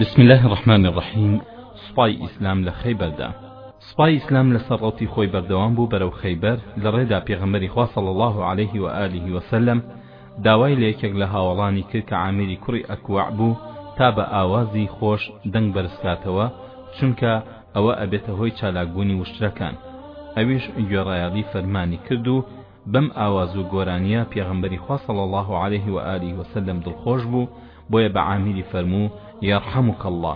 بسم الله الرحمن الرحیم سوپای ئیسلام لە خەیبەردا سوپای ئیسلام لەسەر ڕەوتی خۆی بەردەوام بوو بەرەو خەیبەر لە ڕێدا پێغەمبەری خوا صلی الله علیه و آله و سلم داوای لە یەکێک لە هاوەڵانی کرد کە عامری کوڕی ئەکوەع بوو تا بە ئاوازی خۆش دەنگ بەرزکاتەوە چونکە ئەوە ئەبێتە هۆی چالاکبوونی وشترەکان ئەویش گوێڕایەڵی فەرمانی کرد و بەم ئاواز و گۆرانیە پێغەمبەری خوا صلی اللە علیه و آله و سلم دڵخۆش بوو بۆیە بە عامیری فەرموو یرحمک اللە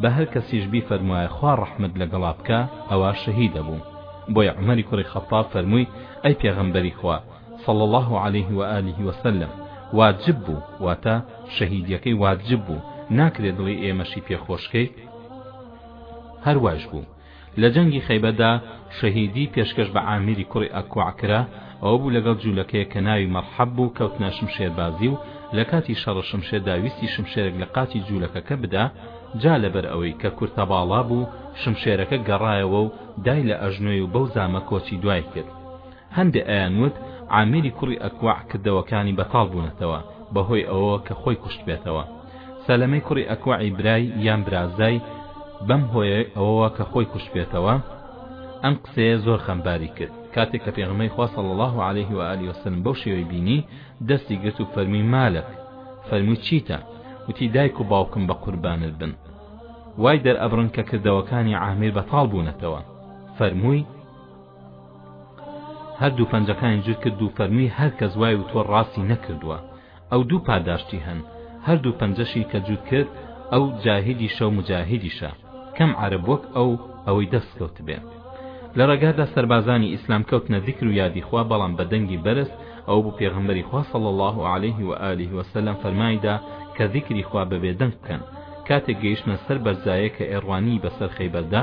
بە هەر کەسیش بیفەرموایە خوا ڕەحمت لەگەڵا بکا ئەوا شەهیدە بوو بۆیە عومەری کوڕی خەتاب فەرمووی ئەی پێغەمبەری خوا صلى الله عليه وآله وسلم واجب بوو واتە شەهیدیەکەی واجب بوو ناکرێ دڵی ئێمەشی پێخۆشکەیت هەر وایش بوو لە جەنگی خەیبەردا شەهیدی پێشکەش بە عامیری کوڕی ئەکوەع کرا، ئەوە بوو لەگەڵ جوولەکەیەک کە ناوی مەڕحەب بوو کەوتنە شمشێربازی و لە کاتی شەڕ شمشێردا ویستی شمشێرێک لە قاچی جوولەکەکە بدا جا لەبەر ئەوەی کە کورتە باڵا بوو شمشێرەکە گەڕایەوە و دای لە ئەژنۆی و بەو زامە کۆچی دوای کرد هەندێ ئەیان وت عامیری کوڕی ئەکوەع کردەوەکانی بەتاڵ بوونەتەوە بەهۆی ئەوەوە کە خۆی کوشتبێتەوە سەلەمەی کوڕی ئەکوەعی برای یان برازای بەم هۆیەی ئەوەوە کە خۆی کوشتبێتەوە ئەم قسەیە زۆر خەمباری کرد کاتێک کە پێغەمەی خوا صلی الله عليه و آله وسلم بەو شێوەی بینی دەستی گرت و فەرمی مالک فەرمی چیتە وتی دایک و باوکم بە قوربانت بن وای دەرئەبڕن کە کردەوەکانی عامیر بەتاڵ بوونەتەوە فەرمووی هەردوو پەنجەکانی جوت کرد و فەرمووی هەر کەس وای وتووە ڕاستی نەکردووە ئەو دوو پاداشتی هەن هەردوو پەنجەشی کە جوت کرد ئەو جاهیدیشە و مجاهیدیشە کەم عەرەب وەک ئەو ئەوەی دەست کەوتبێ لە ڕێگادا سەربازانی ئیسلام کەوتنە ذکر و یادی خوا بەڵام بە دەنگی بەرز ئەو بوو پێغەمبەری خوا صلی الله علیه و آله و سلم فەرمایدا کە ذکری خوا بەبێ دەنگ بکەن کاتێک گەیشتە سەر بەرزایە کە ئێڕوانی بەسەر خەیبەردا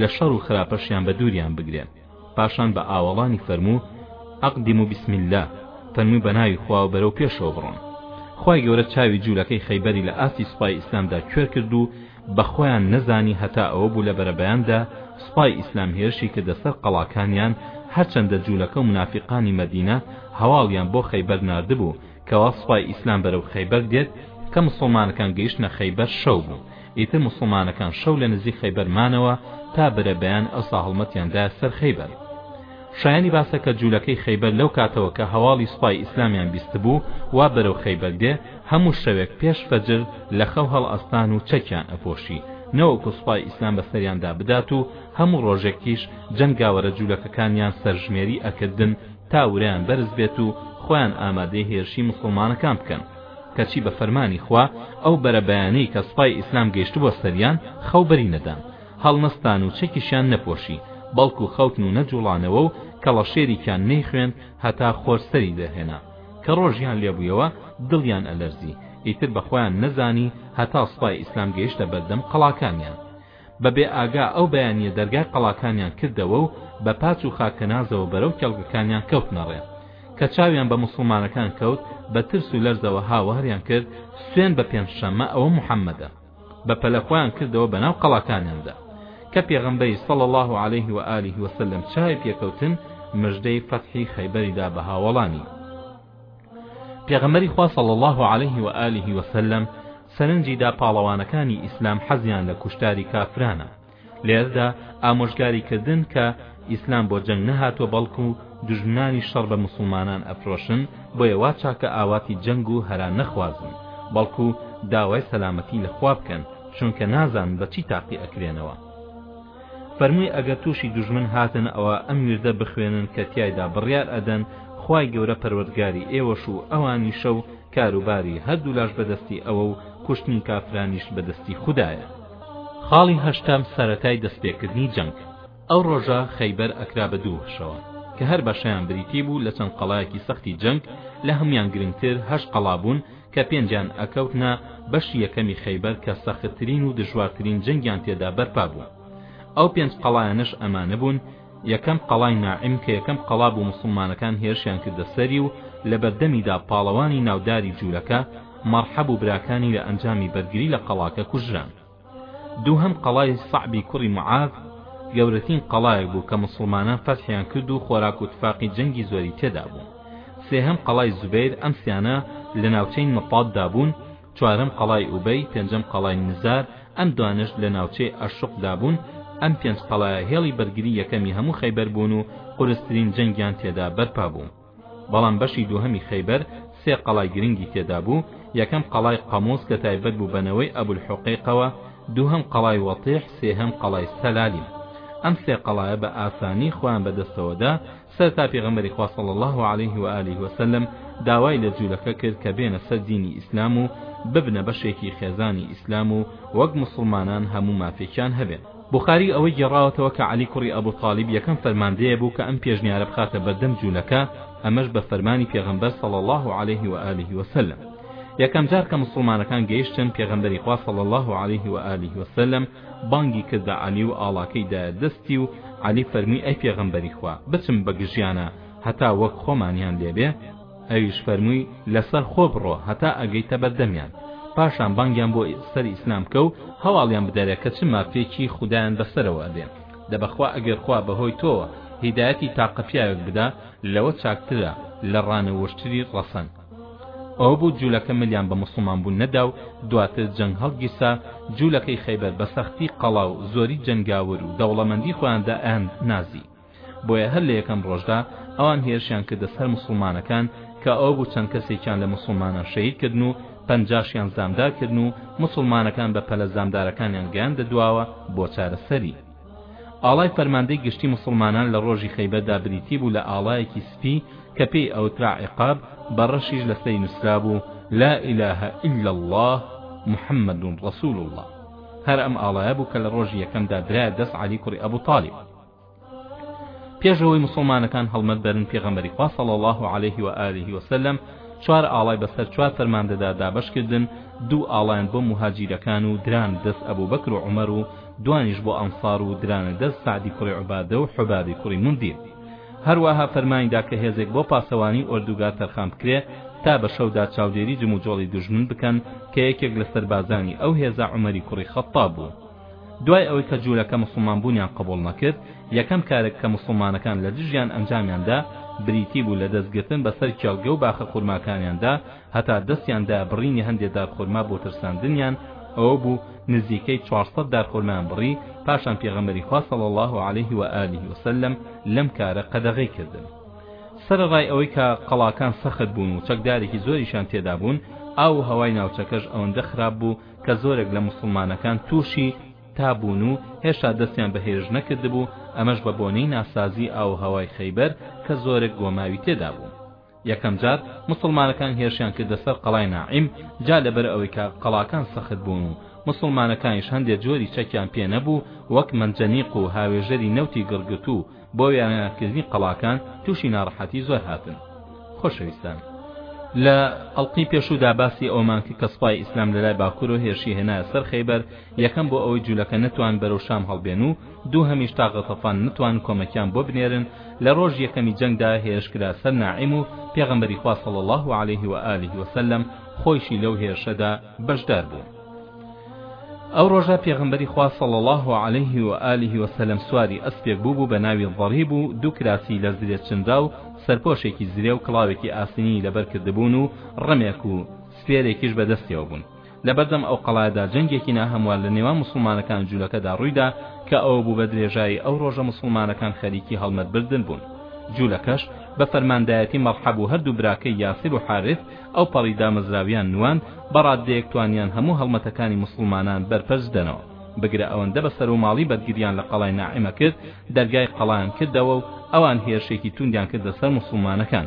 لە شەڕ و خراپەشیان بە دووریان بگرێن پاشان بە ئاوەڵانی فەرموو اقدمو بسم اللە فەرمووی بە ناوی خوا و بەرەو پێشەوە بڕۆن خوای گەورە چاوی جوولەکەی خەیبەری لە ئاستی سوپای ئیسلامدا کوێر کرد و بە خۆیان نەزانی هەتا ئەوە بوو لە بەرەبەیاندا سوپای ئیسلام هێرشی کردە سەر قەڵاکانیان هەرچەندە جوولەکە و منافیقانی مەدینە هەواڵیان بۆ خەیبەر ناردبوو کەوا سوپای ئیسلام بەرەو خەیبەر دێت کە موسڵمانەکان گەیشتنە خەیبەر شەو بوو ئیتر موسڵمانەکان شەو لە نزیک خەیبەر مانەوە تا بەرە بەیان ئەوسا هەڵمەتیان دا سەر خەیبەر شایانی باسە کە جوولەکەی خەیبەر لەو کاتەوە کە هەواڵی سوپای ئیسلامیان بیستبوو وا بەرەو خەیبەر دێ هەموو شەوێک پێش فەجر لە خەو هەڵ ئەستان و چەکیان ئەپۆشی نەوەکو سوپای ئیسلام بە سەریاندا بدات و هەموو ڕۆژێکیش جەنگاوەرە جوولەکەکانیان سەرژمێری ئەکردن تا ورەیان بەرز بێت و خۆیان ئامادەی هێرشی موسڵمانەکان بکەن کەچی بە فەرمانی خوا ئەو بەرەبەیانەی کە سوپای ئیسلام گەیشتبووە سەریان خەو بەری نەدان هەڵنەستان و چەکیشیان نەپۆشی بەڵکو خەوتن و نەجوڵانەوە و کەڵەشێریکیان نەیخوێند هەتا خۆر سەری دەرهێنا کە ڕۆژیان لێبوویەوە دڵیان ئەلەرزی ئیتر بە خۆیان نەزانی هەتا سوپای ئیسلام گەیشتە بەردەم قەڵاکانیان بە بێ ئاگا ئەو بەیانییە دەرگای قەڵاکانیان کردەوە و بە پاچ و خاکەنازەوە بەرەو کێڵگەکانیان کەوتنە ڕێ. کە چاویان بە موسڵمانەکان کەوت، بە ترس و لەرزەوە هاواریان کرد، سوێند بە پێنجشەممە ئەوە محەممەدە! بە پەلە خۆیان کردەوە بەناو قەڵاکانیاندا. کە پێغەمبەری، صلی اللە علیه و آله و سلم، چاوی پێکەوتن، مژدەی فەتحی خەیبەری دا بە هاوەڵانی. پێغەمبەری خوا صلی الله علیه و آله و سلم سەرنجی دا پاڵەوانەکانی ئیسلام حەزیان لە کوشتاری کافرانە لێردا ئامۆژگاری کردن کە ئیسلام بۆ جەنگ نەهاتوە بەڵکو دژمنانی شەڕ بە مسلمانان ئەفرۆشن بۆیە وا چاکە ئاواتی جەنگ و هەرا نەخوازن بەڵکو داوای سەلامەتی لە خوا بکەن چونکە نازان بە چی تاقی ئەکرێنەوە فەرمووی ئەگەر تووشی دوژمن هاتن ئەوا ئەم ویردە بخوێنن کە تیایدا بڕیار ئەدەن خوای گەورە پەروەردگاری ئێوەش و ئەوانیشە و کاروباری هەردوولاش بەدەستی ئەوە و کوشتنی کافرانیش بەدەستی خودایە خاڵی هەشتەم سەرەتای دەستپێکردنی جەنگ ئەو ڕۆژە خەیبەر ئەکرا بە دوو بەشەوە کە هەر بەشەیان بریتی بوو لە چەند قەڵایەکی سەختی جەنگ لە هەموویان گرنگتر هەشت قەڵا بوون کە پێنجیان ئەکەوتنە بەشی یەکەمی خەیبەر کە سەختترین و دژوارترین جەنگیان تێدا بەرپا بوو ئەو پێنج قەڵایانەش ئەمانە بوون یەکەم قەڵای ناعیم کە یەکەم قەڵا بوو موسڵمانەکان هێرشیان کردە سەری و لەبەردەمیدا پاڵەوانی ناوداری جولەکە مەڕحەب و براکانی لە ئەنجامی بەرگری لە قەڵاکە کوژران دووهەم قەڵای سەعبی کوڕی معاذ گەورەترین قەڵایەک بوو کە موسڵمانان فەتحیان کرد و خۆراک و تفاقی جەنگی زۆری تێدا بوو سێهەم قەڵای زوبەیر ئەم سیانە لە ناوچەی نەطاددا بوون چوارەم قەڵای ئوبەی پێنجەم قەڵای نزار ئەم دوانەش لە ناوچەی ئەشقدا بوون ئەم پێنج قەڵایە هێڵی بەرگری یەکەمی هەموو خەیبەر بوون و قورسترین جەنگیان تێدا بەرپا بوو بەڵام بەشی دووهەمی خەیبەر سێ قەڵای گرنگی تێدا بوو، یەکەم قەڵای قەموس کە تایبەت بوو بە نەوەی ئەبولحوقەیقەوە، دووهەم قەڵای وەتیح، سێهەم قەڵای سەلالیم. ئەم سێ قەڵایە بە ئاسانی خۆیان بە دەستەوە دا، سەرەتا پێغەمبەری خوا صلی اللە علیه و آله و سلم داوای لە جوولەکە کرد کە بێنە سەر دینی ئیسلام و ببنە بەشێکی خێزانی ئیسلام و وەک موسڵمانان هەموو مافێکیان هەبێ. بوخاری ئەوەی گێڕاوەتەوە کە عەلی کوڕی ئەبو تالیب یەکەم فەرماندەیە بوو کە ئەم پێشنیارە بخاتە بەردەم جوولەکە ئەمەش بە فەرمانی پێغەمبەر صلی اللە علیه و آله و سلم یەکەم جار کە موسڵمانەکان گەیشتن پێغەمبەری خوا صلی اللە علیه و آله و سلم بانگی کرد بە عەلی و ئاڵاکەی دایە دەستی و عەلی فەرمووی ئەی پێغەمبەری خوا بچم بە گژیانە هەتا وەک خۆمانیان لێبێ ئەویش فەرمووی لەسەر خۆ بڕۆ هەتا ئەگەیتە بەردەمیان پاشان بانگیان بۆ سەر ئیسلام بکە و هەواڵیان بدەرێ کە چ مافێکی خودایان بەسەرەوە ئەبێ دە بەخوا ئەگەر خوا بەهۆی تۆوە هیدایەتی تاقە پیاوێک بدا لەوە چاکترە لە ڕانە وشتری ڕەسەن ئەوە بوو جولەکە ملیان بە مسلمان بوون نەدا و دواتر جەنگ هەڵگیرسا جولەکەی خەیبەر بە سەختی قەڵا و زۆری جەنگاور و دەوڵەمەندی خۆیاندا ئەیان نازی بۆیە هەر لە یەکەم ڕۆژدا ئەوان هێرشیان کردە سەر موسڵمانەکان کە ئەوە بوو چەند کەسێکیان لە موسڵمانان شەهید کردن و پەنجاشیان زامدار کردن و موسڵمانەکان بە پەلە زامدارەکانیان گەیاندە دواوە بۆ چارەسەری ئاڵای فەرماندەی گشتی موسڵمانان لە ڕۆژی خەیبەردا بریتی بوو لە ئاڵایەکی سپی کە پێی ئەوترا عقاب بە ڕەشیش لەسەری نووسرابوو لا ئیلاهە ئیلا الله محمد رسول الله هەر ئەم ئاڵایە بوو کە لە ڕۆژی یەکەمدا درایە دەست عەلی کوڕی ئەبو تالیب پێش ئەوەی موسڵمانەکان هەڵمەت بەرن پێغەمبەری خوا صلی الله علیه و آله و سلم چوار ئاڵای بەسەر چوار فەرماندەدا دابەش کردن دوو ئاڵایان بۆ موهاجیرەکان و دران دەست ئەبوبەکر و عومەر و دوانیش بۆ ئەنصار و درانە دەست سعدی کوڕی عبادە و حبابی کوڕی مندیر هەروەها فەرمانی دا کە هێزێک بۆ پاسەوانی ئۆردوگا تەرخان بکرێ تا بە شەودا چاودێری جموجۆڵی دوژمن بکەن کە یەکێک لە سەربازانی ئەو هێزە عومەری کوڕی خەتاب بوو دوای ئەوەی کە جوولەکە موسڵمان بوونیان قبوڵ نەکرد، یەکەم کارێک کە موسڵمانەکان لە دژیان ئەنجامیان دا، بریتی بوو لە دەست گرتن بە سەر کێڵگە و باخە خورماکانیاندا، هەتا دەستیان دایە بڕینی هەندێ دار خورما بۆ ترساندنیان، ئەوە بوو نزیکەی چوار سەد دار خورمایان بڕی، پاشان پێغەمبەری خوا صلی اللە علیه و آله و سلم لەم کارە قەدەغەی کردن. سەرەڕای ئەوەی کە قەڵاکان سەخت بوون و چەکدارێکی زۆریشیان تێدا بوون، ئاو و هەوای ناوچەکەش ئەوەندە خراپ بوو، کە زۆرێک لە موسڵمانەکان تووشی تا بوون و هێشتا دەستیان بە هێرش نەکردبوو ئەمەش بە بۆنەی ناسازی ئاووهەوای خەیبەر کە زۆرێک گۆماوی تێدا بوو یەکەم جار موسڵمانەکان هێرشیان کردە سەر قەڵای ناعیم جا لەبەر ئەوەی کە قەڵاکان سەخت بوون و موسڵمانەکانیش هەندێ جۆری چەکیان پێ نەبوو وەک مەنجەنیق و هاوێژەری نەوتی گڕگرتوو بۆ وێرانکردنی قەڵاکان تووشی ناڕەحەتی زۆر هاتن خۆشەویستان لە ئەڵلقەی پێشودا باسی ئەومان کرد کە سوپای ئیسلام لەلای باکوورەوە هێرشی هێنایە سەر خەیبەر یەکەم بۆ ئەوەی جوولەکە نەتوان بەرەو شام هەڵبێن و دوو هەمیش تا غەتەفان نتوان کۆمەکیان بۆ بنێرن لە ڕۆژ یەکەمی جەنگدا هێرش کرا سەر ناعیم و پێغەمبەری خوا صلی الله علیه و آله وسلم خۆیشی لەو هێرشەدا بەشدار بوو ئەو ڕۆژە پێغمبەری خوا صلی الله علیه و آله و سلم سواری ئەسپێک بوو بە ناوی ضریب و دوو کراسی لە زرێ چنرا و سەرپۆشێکی زرێ و کڵاوێکی ئاسنینی لەبەر کردبوون و ڕمێک و سپێرێکیش بە دەستیەوە بوون لەبەردەم ئەو قەڵایدا جەنگێکی ناهەموار لە نێوان مسلمانەکان جوولەکەدا ڕوویدا کە ئەوە بوو بە درێژایی ئەو ڕۆژە مسلمانەکان خەریکی هەڵمەت بردن بوون جوولەکەش بە فەرماندایەتی مەرحەب و هەردوو براکەی یاسر و حارث ئەوپەڕی دامەزراویان نواند، بەڕاددەیەک توانیان هەموو هەڵمەتەکانی موسڵمانان بەرپەرچ دەنەوە، بگرە ئەوەندە بە سەروماڵی بەرگریان لە قەڵای ناعمە کرد، دەرگای قەڵایان کردەوە و ئەوان هێرشێکی توندیان کردە سەر موسڵمانەکان.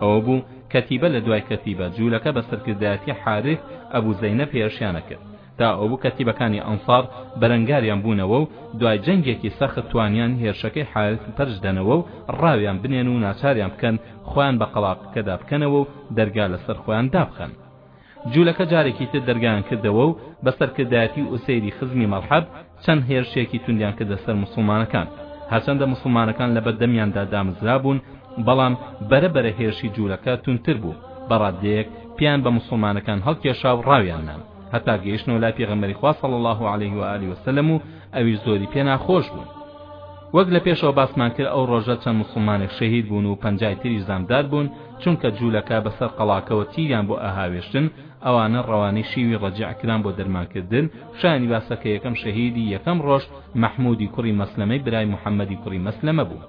ئەوە بوو کەتیبە لە دوای کەتیبە جوولەکە بە سەرکردایەتی حارث ئەبو زەینەب هێرشیانە کرد. تا ئەوە بوو کەتیبەکانی ئەنسار بەرەنگاریان بوونەوە و دوای جەنگێکی سەخت توانیان هێرشەکەی حارث پەرچدەنەوە و ڕاویان بنێن و ناچاریان بکەن خۆیان بە قەڵاقەکەدا بکەنەوە و دەرگا لەسەر خۆیان دابخەن جولەکە جارێکی تر دەرگایان کردەوە و بە سەرکردایەتی ئوسەیری خزمی مەڵحەب چەند هێرشێکی توندیان کردە سەر موسڵمانەکان، هەرچەندە موسڵمانەکان لەبەر دەمیاندا دامزرابوون، بەڵام بەرە بەرە هێرشی جوولەکە توندتر بوو، بە ڕاددەیەک پێیان بە موسڵمانەکان هەڵکێشا و ڕاویان نان، هەتا گەیشتنەوە لای پێغەمبەری خوا صلی اللە علیه و آله وسلم و ئەویش زۆری پێ ناخۆش بوو. وەک لە پێشەوە باسمان کرد ئەو ڕۆژە چەند موسڵمانێک شەهید بوون و پەنجای تریش زامدار بوون، چونکە جوولەکە بەسەر قەڵاکەوە تیریان بۆ ئەهاوێشتن، ئەوانە ڕەوانەی شیوی ڕەجیع کران بۆ دەرمانکردن، شایانی باسە کە یەکەم شەهیدی یەکەم ڕۆژ مەحموودی کوڕی مەسلەمەی برای محەممەدی کوڕی مەسلەمە بوو.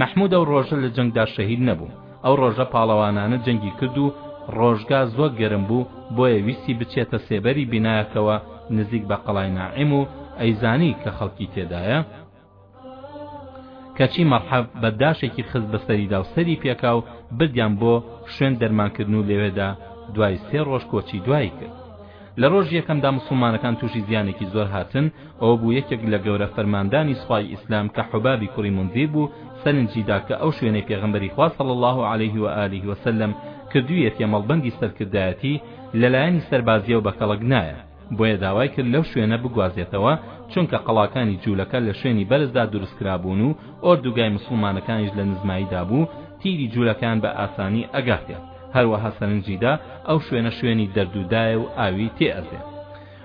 مەحموود ئەو ڕۆژە لە جەنگدا شەهید نەبوو. ئەو ڕۆژە پاڵەوانانە جەنگی کرد و ڕۆژگا زۆر گەرم بوو، بۆیە ویستی بچێتە سێبەری بینایەکەوە نزیک بە قەڵای ناعیم و ئەیزانی کە خەڵکی تێدایە، کەچی مەڕحەب بەرداشێکی خست بەسەریدا و سەری پێکا و بردیان بۆ شوێن دەرمانکردن و لەوێدا دوای سێ ڕۆژ کۆچی دوایی کرد لە ڕۆژی یەکەمدا موسڵمانەکان تووشی زیانێکی زۆر هاتن ئەوە بوو یەکێک لە گەورە فەرماندانی سوپای ئیسلام کە حوبابی کوڕی مونزیر بوو سەرنجی دا کە ئەو شوێنەی پێغەمبەری خوا صلی الله علیه و آله وسلم کردوویەتیە مەڵبەندی سەرکردایەتی لەلایەنی سەربازییەوە بە کەڵک نایە بۆیە داوای کرد لەو شوێنە بگوازێتەوە چونکە قەڵاکانی جولەکە لە شوێنی بەرزدا دروست کرابوون و ئۆردوگای مسوڵمانەکانیش لە نزماییدا بوو تیری جولەکەیان بە ئاسانی ئەگاتێ هەروەها سەرنجیدا ئەو شوێنە شوێنی دەردودایە و ئاوی تێ ئەزێ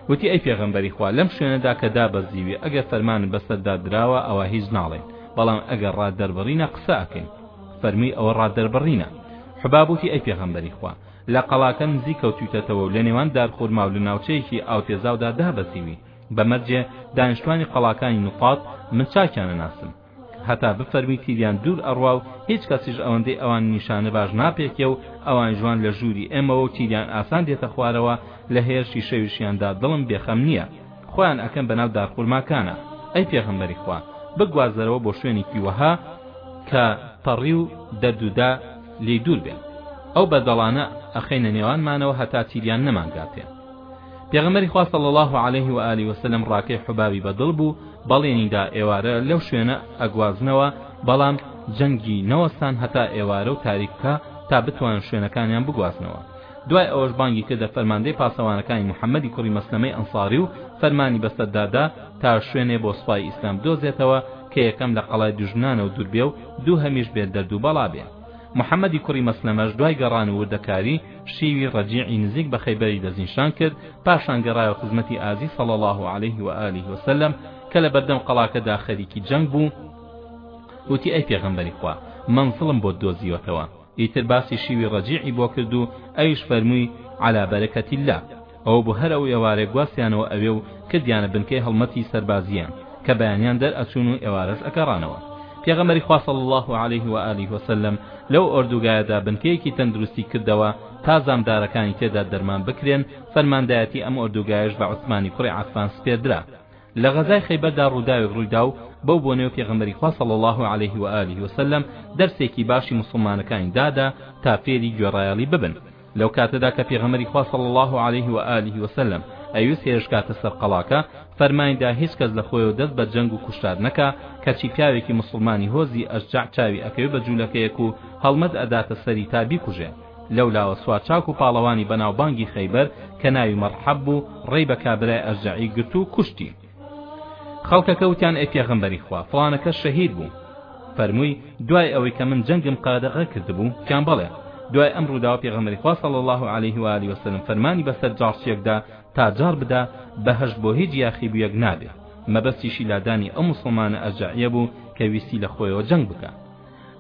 وتی ئەی پێغەمبەری خوا لەم شوێنەدا کە دابەزیوی ئەگەر فەرمانت بەسەردا دراوە ئەوە هیچ ناڵێن بەڵام ئەگەر ڕادەربڕینە قسە ئەکەین فەرمووی ئەوە ڕادەربڕینە حبابوتی ئەی پێغەمبەری خوا لە قەڵاکە نزیک کەوتویتەتەوە و لە نێوان دارخورما و لە ناوچەیەکی ئاوتێزاودا دابەزیوی، بە مەرجێ دانیشتوانی قەڵاکانی نوقاط من چاکیان ئەناسم. هەتا بفەرمی تیریان دوور ئەڕوا و هیچ کەسیش ئەوەندەی ئەوان نیشانە باش ناپێکێ و ئەوان ژوان لە ژووری ئێمەوە و تیریان ئاسان دێتە خوارەوە، لە هێرشی شەویشیاندا دڵم بێ خەم نییە. خۆیان ئەکەن بەناو دارخورماکانا. ئەی پێغەمبەری خوا! بگوازەرەوە بۆ شوێنێکی وەها کە پەڕیو دەردودا، لێی دوور بێن ئەو بەردەڵانە ئەخەینە نێوانمانەوە هەتا تیریان نەمانگاتێ پێغەمەری خوا صلی الله علیه و آله و سلم ڕاکەی حبابی بەدڵ بوو بەڵێنیدا ئێوارە لەو شوێنە ئەگوازنەوە بەڵام جەنگی نەوەستان هەتا ئێوارە و تاریک بکە تا بتوانن شوێنەکانیان بگوازنەوە دوای ئەوەش بانگی کردە فەرماندەی پاسەوانەکانی محەممەدی کوڕی مەسلەمەی ئەنصاری و فەرمانی بەسەردادا تا شوێنێ بۆ سوپای ئیسلام دۆزێتەوە کە یەکەم لە قەڵای دوژمنانەوە دوور بێ و دووهەمیش بێ دەرد و بەڵا بێ. محەمەدی کوڕی مەسلەمەش دوای گەڕان و وردەکاری، شیوی ڕەجیعی نزیک بە خەیبەری دەستنیشان کرد، پاشان گەڕایەوە خزمەتی ئازیز صلی اللە علیه و آله و سلم کە لە بەردەم قەڵاکەدا خەریکی جەنگ بوو، وتی، ئەی پێغەمبەری خوا، مەنزڵم بۆت دۆزیوەتەوە. ئیتر باسی شیوی ڕەجیعی بۆ کرد و ئەویش فەرمووی علی برکت اللە ئەوە بوو هەر ئەو ئێوارەیە گواستیانەوە ئەوێ و کردیانە بنکەی هەڵمەتی سەربازییان کە بەیانیان دەرئەچوون و ئێوارەش ئەگەڕانەوە پێغەمبەری خوا صلی الله علیه و آله و سلم لەو ئۆردوگایەدا بنکەیەکی تەندروستی کردەوە تا زامدارەکانی تێدا دەرمان بکرێن فەرماندایەتی ئەم ئۆردوگایەش بە عوسمانی کوڕی عەفان سپێردرا لە غەزای خەیبەردا ڕووداوێک ڕوویدا و بەو بۆنەیەوە پێغەمبەری خوا صلی اللە علیه و آله وسلم دەرسێکی باشی موسڵمانەکانی دادا تا فێری گوێڕایەڵی ببن لەو کاتەدا کە پێغەمبەری خوا صلی اللە علیه و آله وسلم ئەویست هێرش کاتە سەر قەڵاکە فەرمانیدا هیچ کەس لە خۆیەوە دەست بە جەنگ و کوشتار نەکا کەچی پیاوێکی موسڵمانی هۆزی ئەشجەع چاوی ئەکەوێ بە جوولەکەیەک و هەڵمەت ئەداتە سەری تا بیکوژێ لەولاوە سوارچاک و پاڵەوانی بەناوبانگی خەیبەر کە ناوی مەڕحەب بوو ڕێی بە کابرای ئەشجەعی گرت و کوشتی خەڵکەکە وتیان ئەی پێغەمبەری خوا فڵانەکەس شەهید بوو فەرمووی دوای ئەوەی کە من جەنگم قەدەغە کردبوو تیان بەڵێ دوای ئەم ڕووداوە پێغەمبەری خوا صلی الله علیه و آله وسلم فەرمانی بەسەر جاڕچیەکدا تا جاڕ بدا بەهەشت بۆ هیچ یاخیبوویەک نابێ مەبەستیشی لادانی ئەو موسڵمانە ئەشجەعیە بوو کە ویستی لە خۆیەوە جەنگ بکا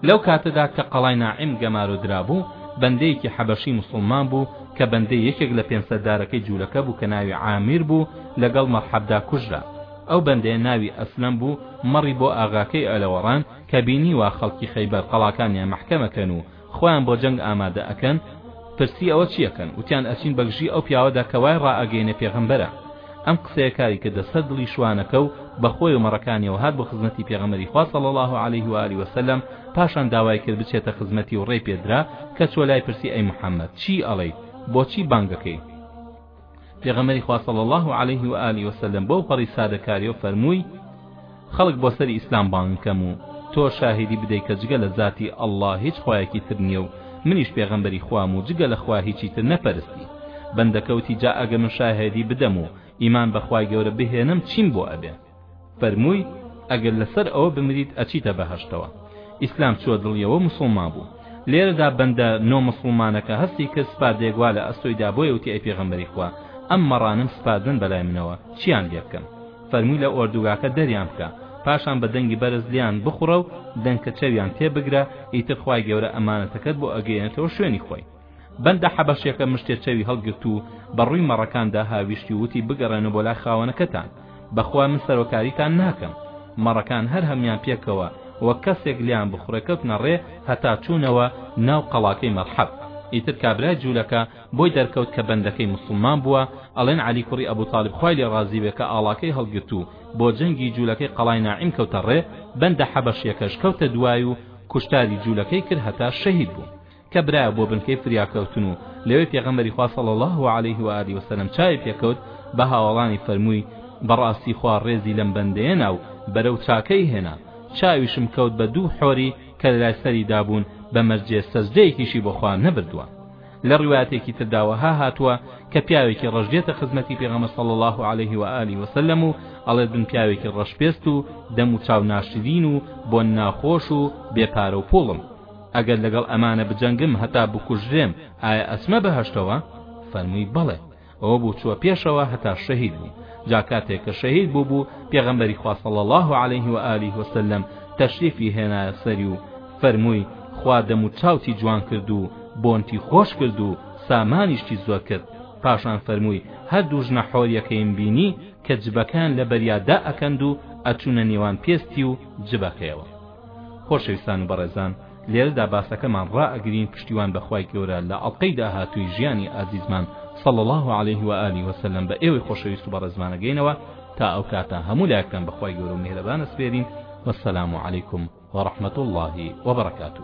لەو کاتەدا کە قەڵای ناعیم گەمارۆ درابوو، بەندەیەکی حەبەشی موسڵمان بوو کە بەندەی یەکێک لە پێنج سەردارەکەی جوولەکە بوو کە ناوی عامیر بوو لەگەڵ مەڕحەبدا کوژرا. ئەو بەندەیە ناوی ئەسلەم بوو، مەڕی بۆ ئاغاکەی ئەلەوەڕان کە بینیوە خەڵکی خەیبەر قەڵاکانیان مەحکەم ئەکەن و خۆیان بۆ جەنگ ئامادە ئەکەن، پرسی ئەوە چیە کەن وتیان ئەچین بەگژی ئەو پیاوەدا کە وای ڕائەگەینێ پێغەمبەرە ئەم قسەیە کاری کردە سەر دڵی شوانەکە و بەخۆی و مەڕەکانیەوە هات بۆ خزمەتی پێغەمبەری خوا صلی اللە علیه و آله و سلم پاشان داوای کرد بچێتە خزمەتی و ڕێی پێدرا کە چۆ لای پرسی ئەی محمد چی ئەڵێیت بۆچی بانگەکەی پێغەمبەری خوا صلی الله علیه و آله و سلم بەو پەڕی سادەکاریەوە فەرمووی خەڵک بۆ سەری ئیسلام بانگکەم و تۆ شاهیدی بدەی کە جگە لە زاتی ئەڵڵا هیچ خوایەکی تر نییە و منیش پێغەمبەری خوام و جگە لە خوا هیچی تر نەپەرستی بەندەکەوتی جا ئەگەر من شاهێدی بدەم و ئیمان بەخوای گەورە بهێنم چیم بۆ ئەبێ فەرمووی ئەگەر لەسەر ئەوە بمریت ئەچیتە بەهەشتەوە ئیسلام چووە دڵیەوەو موسڵمان بوو لێرەدا بەندە نۆ موسڵمانەکە هەستی کرد سپاردەیەک وا لە ئەستۆیدا بۆیە وتی ئەی پێغەمبەری خوا ئەم مەڕانەم سپاردن بەلای منەوە چیان لێ بکەم فەرمووی لە ئۆردوگاکە دەریان بکە پاشان بە دەنگی بەرز لیان بخوڕە و دەنکە چەویان تێبگرە ئیتر خوای گەورە ئەمانەتەکەت بۆ ئەگەیەنێتەوە شوێنی خۆی بەندە حەبەشیەکە مشتێ چەوی هەڵگرت و بە ڕووی مەڕەکاندا هاویشتی و وتی بگەڕێنە بۆ لای خاوەنەکەتان بەخوا من سەرۆکاریتان ناکەم مەڕەکان هەر هەموان پێکەوە وەک کەسێک لیان بخڕێ کەوتنە ڕێ هەتا چوونەوە ناو قەڵاکەی مەرحەب ئیتر کابرای جوولەکە بۆی دەرکەوت کە بەندەکەی مسڵمان بووە ئەڵێن عەلی کوڕی ئەبو تاالب خوای لێ ڕازی بێ کە ئاڵاکەی هەڵگرت و بۆ جەنگی جوولەکەی قەڵای ناعیم کەوتە ڕێ بەندە حەبەشیەکەش کەوتە دوای و کوشتاری جوولەکەی کرد هەتا شەهید بوو کە برایە بۆ بنکەی فریاکەوتن و لەوێ پێغەمبەری خوا صلی اللە علیه و آله وسلم چاوی پێکەوت بە هاوەڵانی فەرمووی بەڕاستی خوا ڕێزی لەم بەندەیە نا و بەرەو چاکەی هێنا چاویشم کەوت بە دوو حۆری کە لەلای سەری دابوون بە مەرجێ سەجدەیەکیشی بۆ خوا نەبردووە لە ڕوایەتێکی تردا وەها هاتووە کە پیاوێکی ڕەش دێتە خزمەتی پێغەمبەر صلی الله علیه و آله وسلم و ئەڵێت من پیاوێکی ڕەش پێست و دەم و چاو ناشرین و بۆن ناخۆش و بێ پارە و پوڵم ئەگەر لەگەڵ ئەمانە بجەنگم هەتا بکوژرێم ئایا ئەچمە بەهەشتەوە؟ فەرمووی بەڵێ، ئەوە بوو چووە پێشەوە هەتا شەهید بوو، جا کاتێک کە شەهید بووبوو پێغەمبەری خوا صلی اللە علیه و آله و سلم تەشریفی هێنایە سەری و فەرمووی خوا دەم و چاوتی جوان کرد و بۆنتی خۆش کرد و سامانیشتی زۆر کرد پاشان فەرمووی هەردوو ژنە حۆریەکەیم بینی کە جبەکان لە بەریادا ئەکەند و ئەچوونە نێوان پێستی و جبەکەیەوە خۆشەویستان و بەڕێزان لێرەدا باسەکەمان ڕائەگرین پشتیوان بەخوای گەورە لە ئەڵقەی داهاتووی ژیانی ئازیزمان صلی الله علیه و آله و سلم بە ئێوەی خۆشەویست و بەڕێزمانەگەینەوە تا ئەو کاتە هەموو لایەکتان بەخوای گەورە و میهرەبانە سپێرین والسلام علیکم ورحمة الله وبركاته